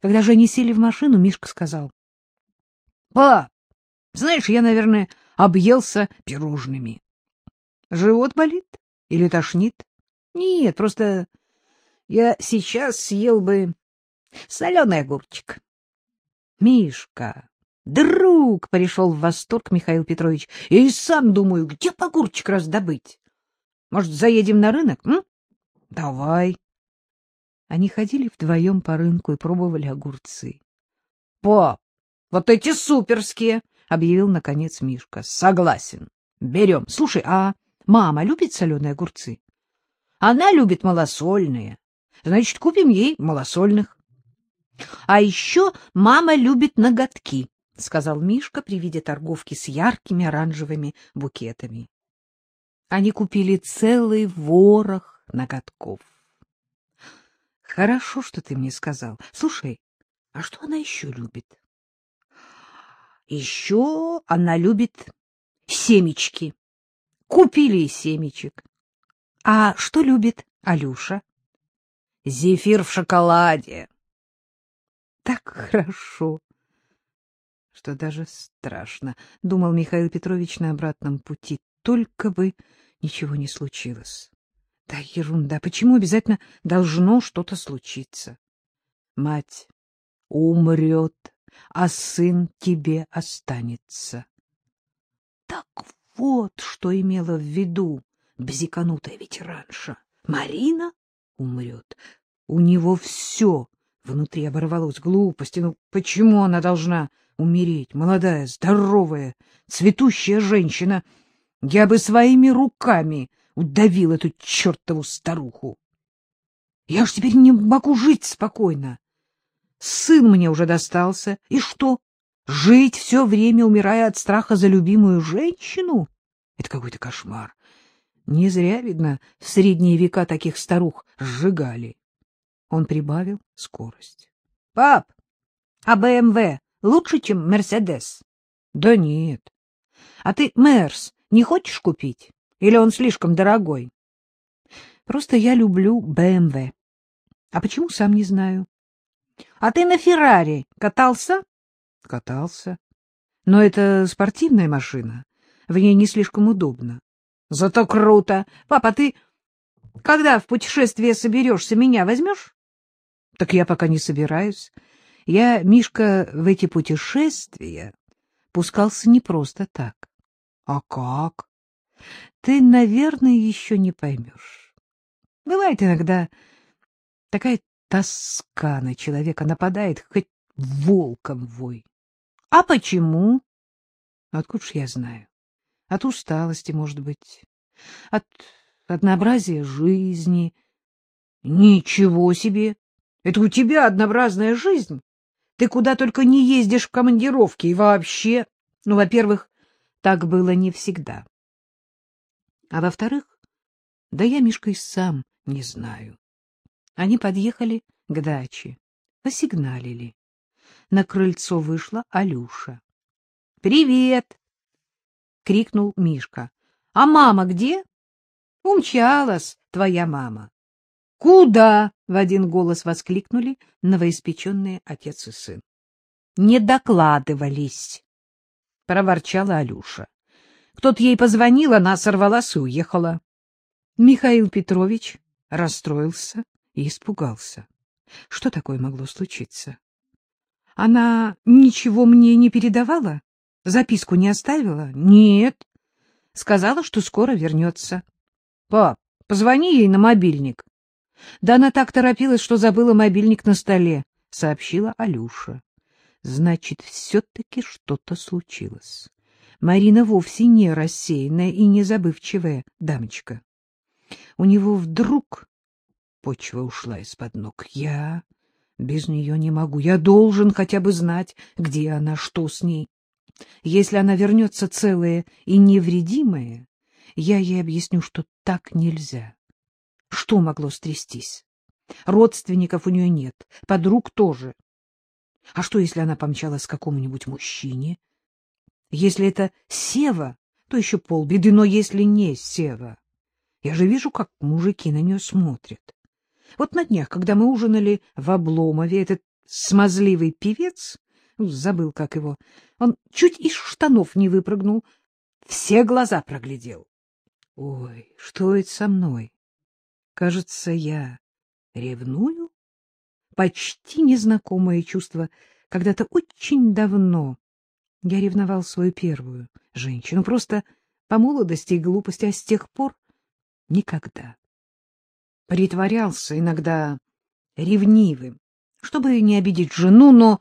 Когда же они сели в машину, Мишка сказал. — Пап, знаешь, я, наверное, объелся пирожными. — Живот болит или тошнит? — Нет, просто я сейчас съел бы соленый огурчик. — Мишка, друг, — пришел в восторг Михаил Петрович, — я и сам думаю, где огурчик раздобыть? Может, заедем на рынок? Давай. Они ходили вдвоем по рынку и пробовали огурцы. — Пап, вот эти суперские! — объявил, наконец, Мишка. — Согласен. Берем. Слушай, а мама любит соленые огурцы? — Она любит малосольные. Значит, купим ей малосольных. — А еще мама любит ноготки, — сказал Мишка при виде торговки с яркими оранжевыми букетами. Они купили целый ворох ноготков. — Хорошо, что ты мне сказал. Слушай, а что она еще любит? — Еще она любит семечки. Купили семечек. — А что любит Алюша? — Зефир в шоколаде. — Так хорошо, что даже страшно, — думал Михаил Петрович на обратном пути. Только бы ничего не случилось. Да ерунда, почему обязательно должно что-то случиться? Мать умрет, а сын тебе останется. Так вот, что имела в виду бзиканутая ветеранша. Марина умрет. У него все внутри оборвалось глупости. Ну, почему она должна умереть? Молодая, здоровая, цветущая женщина. Я бы своими руками удавил эту чертову старуху. Я уж теперь не могу жить спокойно. Сын мне уже достался. И что? Жить все время, умирая от страха за любимую женщину? Это какой-то кошмар. Не зря, видно, в средние века таких старух сжигали. Он прибавил скорость. — Пап, а БМВ лучше, чем Мерседес? — Да нет. — А ты Мерс не хочешь купить? Или он слишком дорогой? — Просто я люблю БМВ. А почему, сам не знаю. — А ты на Феррари катался? — Катался. Но это спортивная машина. В ней не слишком удобно. — Зато круто. Папа, ты когда в путешествие соберешься, меня возьмешь? — Так я пока не собираюсь. Я, Мишка, в эти путешествия пускался не просто так. — А как? — Ты, наверное, еще не поймешь. Бывает иногда такая тоска на человека нападает, хоть волком вой. — А почему? — Откуда ж я знаю? От усталости, может быть, от однообразия жизни. — Ничего себе! Это у тебя однообразная жизнь. Ты куда только не ездишь в командировки и вообще... Ну, во-первых, так было не всегда. А во-вторых, да я, Мишка, и сам не знаю. Они подъехали к даче, посигналили. На крыльцо вышла Алюша. — Привет! — крикнул Мишка. — А мама где? — Умчалась твоя мама. Куда? — в один голос воскликнули новоиспеченные отец и сын. — Не докладывались, — проворчала Алюша. Кто-то ей позвонил, она сорвалась и уехала. Михаил Петрович расстроился и испугался. Что такое могло случиться? Она ничего мне не передавала? Записку не оставила? Нет. Сказала, что скоро вернется. Пап, позвони ей на мобильник. Да она так торопилась, что забыла мобильник на столе, — сообщила Алюша. Значит, все-таки что-то случилось. Марина вовсе не рассеянная и не забывчивая дамочка. У него вдруг почва ушла из-под ног. Я без нее не могу. Я должен хотя бы знать, где она, что с ней. Если она вернется целая и невредимая, я ей объясню, что так нельзя. Что могло стрястись? Родственников у нее нет, подруг тоже. А что, если она помчалась к какому-нибудь мужчине? Если это Сева, то еще полбеды, но если не Сева... Я же вижу, как мужики на нее смотрят. Вот на днях, когда мы ужинали в Обломове, этот смазливый певец, ну, забыл, как его, он чуть из штанов не выпрыгнул, все глаза проглядел. Ой, что это со мной? Кажется, я ревную? Почти незнакомое чувство. Когда-то очень давно я ревновал свою первую женщину, просто по молодости и глупости, а с тех пор никогда. Притворялся иногда ревнивым, чтобы не обидеть жену, но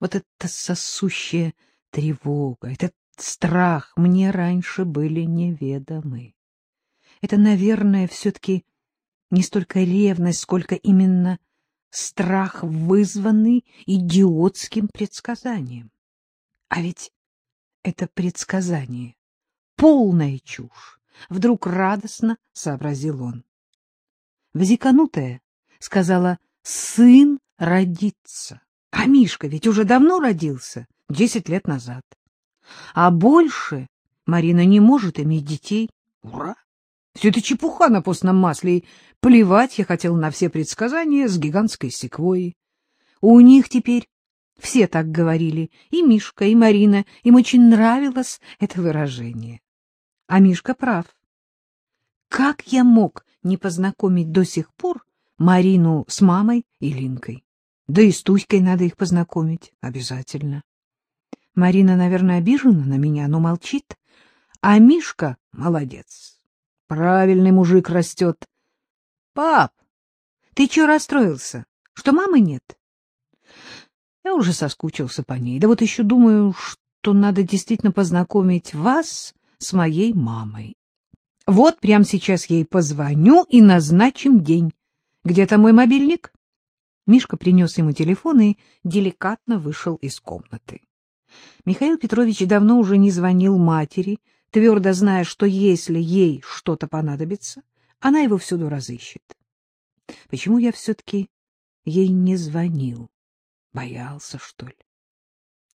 вот эта сосущая тревога, этот страх мне раньше были неведомы. Это, наверное, все-таки не столько ревность, сколько именно страх, вызванный идиотским предсказанием. А ведь это предсказание — полная чушь, — вдруг радостно сообразил он. Взиканутая сказала, сын родится. А Мишка ведь уже давно родился, десять лет назад. А больше Марина не может иметь детей. Ура! Все это чепуха на постном масле, и плевать я хотел на все предсказания с гигантской секвойей. У них теперь все так говорили, и Мишка, и Марина, им очень нравилось это выражение. А Мишка прав. Как я мог не познакомить до сих пор Марину с мамой и Линкой? Да и с Туськой надо их познакомить, обязательно. Марина, наверное, обижена на меня, но молчит. А Мишка молодец. Правильный мужик растет. Пап, ты чё расстроился? Что мамы нет? Я уже соскучился по ней. Да вот еще думаю, что надо действительно познакомить вас с моей мамой. Вот прямо сейчас ей позвоню и назначим день. Где-то мой мобильник? Мишка принес ему телефон и деликатно вышел из комнаты. Михаил Петрович давно уже не звонил матери, твердо зная, что если ей что-то понадобится, она его всюду разыщет. Почему я все-таки ей не звонил? Боялся, что ли?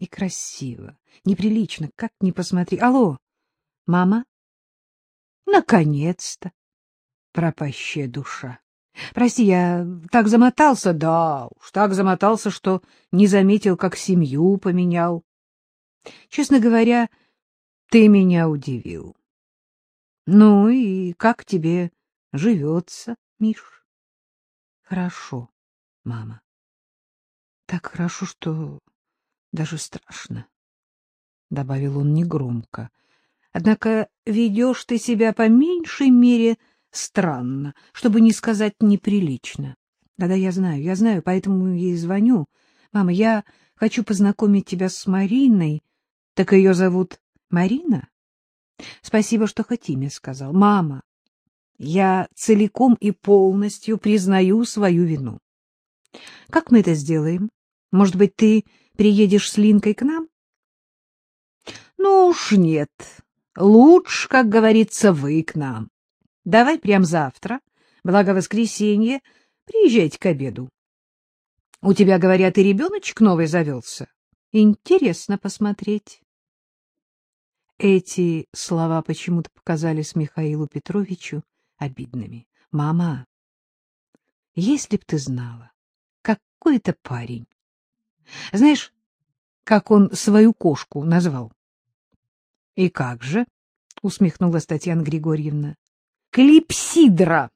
Некрасиво, неприлично, как ни посмотри. Алло, мама? Наконец-то! Пропащая душа. Прости, я так замотался, да уж, так замотался, что не заметил, как семью поменял. Честно говоря, ты меня удивил. Ну и как тебе живется, Миш? Хорошо, мама. Так хорошо, что даже страшно, — добавил он негромко. Однако ведешь ты себя по меньшей мере странно, чтобы не сказать неприлично. Да-да, я знаю, я знаю, поэтому ей звоню. Мама, я хочу познакомить тебя с Мариной. Так ее зовут Марина? Спасибо, что хоть имя сказал. Мама, я целиком и полностью признаю свою вину. Как мы это сделаем? Может быть, ты приедешь с Линкой к нам? Ну уж нет. Лучше, как говорится, вы к нам. Давай прям завтра, благо воскресенье, приезжайте к обеду. У тебя, говорят, и ребеночек новый завелся. Интересно посмотреть. Эти слова почему-то показались Михаилу Петровичу обидными. — Мама, если б ты знала, какой это парень. Знаешь, как он свою кошку назвал? — И как же? — усмехнулась Татьяна Григорьевна. Клипсидра.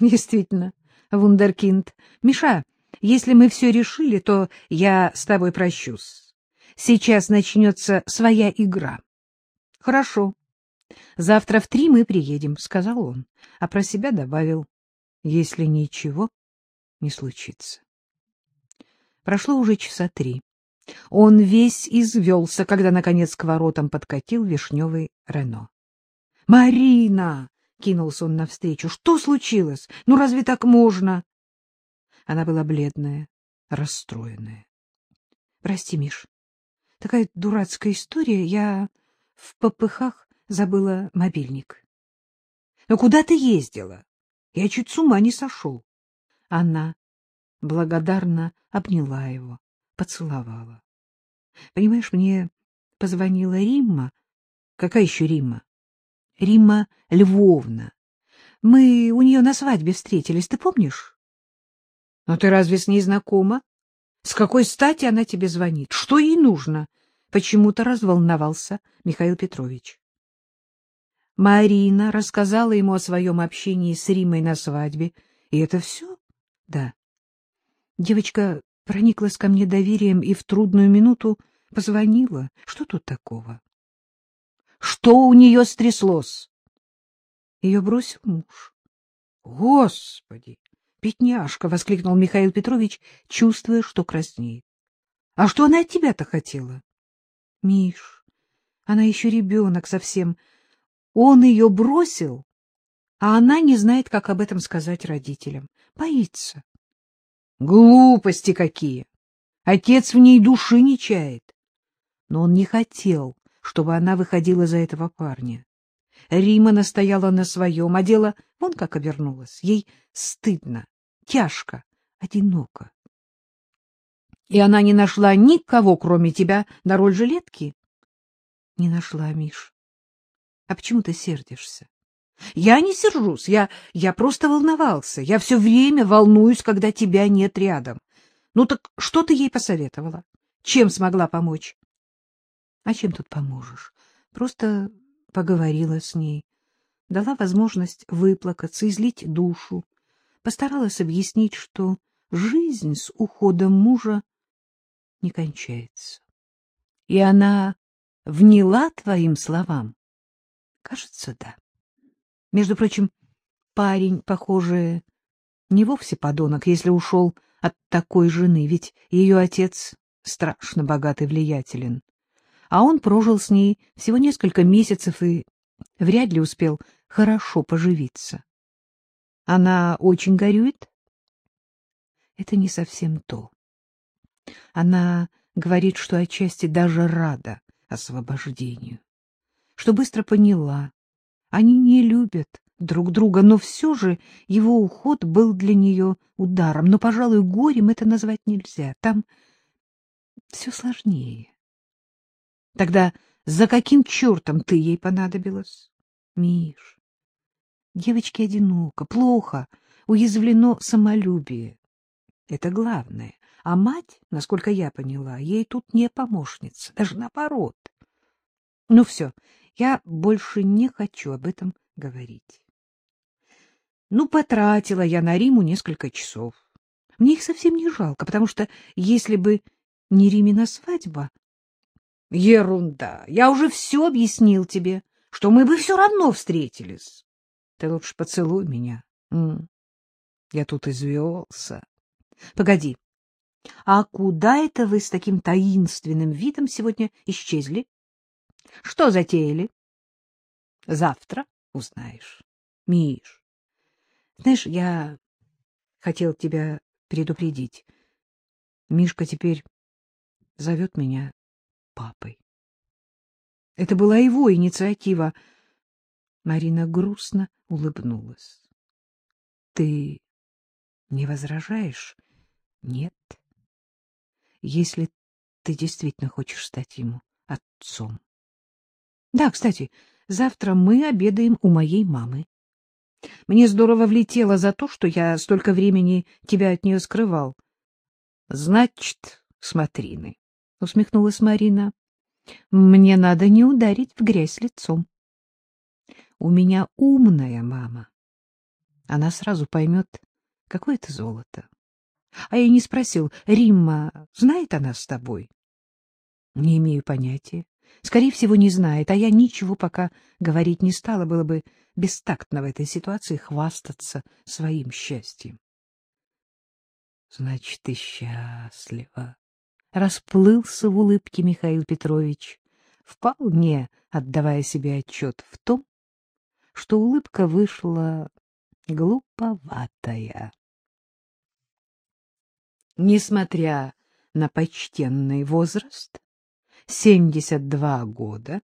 Действительно, вундеркинд. Миша, если мы все решили, то я с тобой прощусь. Сейчас начнется своя игра. Хорошо. Завтра в три мы приедем, — сказал он, а про себя добавил, если ничего не случится. Прошло уже часа три. Он весь извелся, когда, наконец, к воротам подкатил вишневый Рено. — Марина! Кинулся он навстречу. — Что случилось? Ну, разве так можно? Она была бледная, расстроенная. — Прости, Миш, такая дурацкая история. Я в попыхах забыла мобильник. — Но куда ты ездила? Я чуть с ума не сошел. Она благодарно обняла его, поцеловала. — Понимаешь, мне позвонила Римма. — Какая еще Римма? Римма Львовна. Мы у нее на свадьбе встретились, ты помнишь? — Ну ты разве с ней знакома? С какой стати она тебе звонит? Что ей нужно? Почему-то разволновался Михаил Петрович. Марина рассказала ему о своем общении с Римой на свадьбе. И это все? Да. Девочка прониклась ко мне доверием и в трудную минуту позвонила. Что тут такого? Что у нее стряслось? Ее бросил муж. Господи! Пятняшка! — воскликнул Михаил Петрович, чувствуя, что краснеет. — А что она от тебя-то хотела? — Миш, она еще ребенок совсем. Он ее бросил, а она не знает, как об этом сказать родителям. Боится. Глупости какие! Отец в ней души не чает. Но он не хотел, чтобы она выходила за этого парня. Рима настояла на своем, а дело вон как обернулось. Ей стыдно, тяжко, одиноко. И она не нашла никого, кроме тебя, на роль жилетки? Не нашла, Миш. А почему ты сердишься? Я не сержусь, я, я просто волновался. Я все время волнуюсь, когда тебя нет рядом. Ну так что ты ей посоветовала? Чем смогла помочь? А чем тут поможешь? Просто поговорила с ней, дала возможность выплакаться, излить душу, постаралась объяснить, что жизнь с уходом мужа не кончается. И она вняла твоим словам? Кажется, да. Между прочим, парень, похоже, не вовсе подонок, если ушел от такой жены, ведь ее отец страшно богат и влиятелен. А он прожил с ней всего несколько месяцев и вряд ли успел хорошо поживиться. Она очень горюет? Это не совсем то. Она говорит, что отчасти даже рада освобождению, что быстро поняла, они не любят друг друга, но все же его уход был для нее ударом. Но, пожалуй, горем это назвать нельзя. Там все сложнее. Тогда за каким чертом ты ей понадобилась? Миш, девочке одиноко, плохо, уязвлено самолюбие. Это главное. А мать, насколько я поняла, ей тут не помощница, даже наоборот. Ну все, я больше не хочу об этом говорить. Ну, потратила я на Риму несколько часов. Мне их совсем не жалко, потому что если бы не Римина свадьба... Ерунда! Я уже все объяснил тебе, что мы бы все равно встретились. Ты лучше поцелуй меня. Я тут извелся. Погоди, а куда это вы с таким таинственным видом сегодня исчезли? Что затеяли? Завтра узнаешь. Миш, знаешь, я хотел тебя предупредить. Мишка теперь зовет меня папой. Это была его инициатива. Марина грустно улыбнулась. — Ты не возражаешь? — Нет. Если ты действительно хочешь стать ему отцом. Да, кстати, завтра мы обедаем у моей мамы. Мне здорово влетело за то, что я столько времени тебя от нее скрывал. — Значит, смотрины, — усмехнулась Марина, — мне надо не ударить в грязь лицом. У меня умная мама. Она сразу поймет, какое это золото. А я не спросил, Римма, знает она с тобой? Не имею понятия. Скорее всего, не знает, а я ничего пока говорить не стала, было бы бестактно в этой ситуации хвастаться своим счастьем. Значит, ты счастлива. Расплылся в улыбке Михаил Петрович, вполне отдавая себе отчет в том, что улыбка вышла глуповатая. Несмотря на почтенный возраст, 72 года,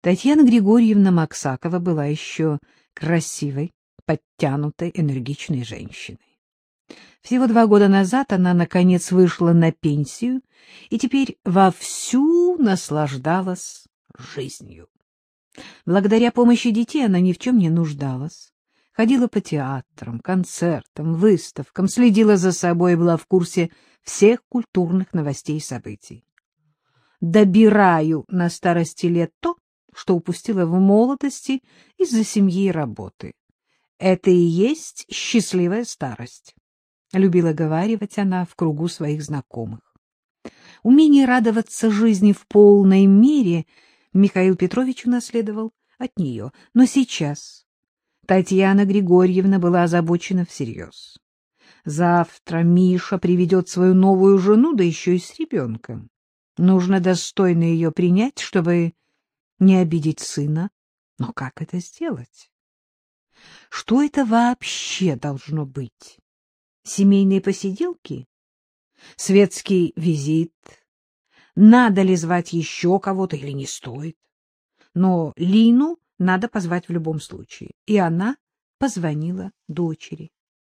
Татьяна Григорьевна Максакова была еще красивой, подтянутой, энергичной женщиной. Всего два года назад она, наконец, вышла на пенсию и теперь вовсю наслаждалась жизнью. Благодаря помощи детей она ни в чем не нуждалась. Ходила по театрам, концертам, выставкам, следила за собой и была в курсе всех культурных новостей и событий. Добираю на старости лет то, что упустила в молодости из-за семьи и работы. Это и есть счастливая старость, — любила говаривать она в кругу своих знакомых. Умение радоваться жизни в полной мере Михаил Петрович унаследовал от нее, но сейчас Татьяна Григорьевна была озабочена всерьез. Завтра Миша приведет свою новую жену, да еще и с ребенком. Нужно достойно ее принять, чтобы не обидеть сына. Но как это сделать? Что это вообще должно быть? Семейные посиделки? Светский визит? Надо ли звать еще кого-то или не стоит? Но Лину надо позвать в любом случае. И она позвонила дочери.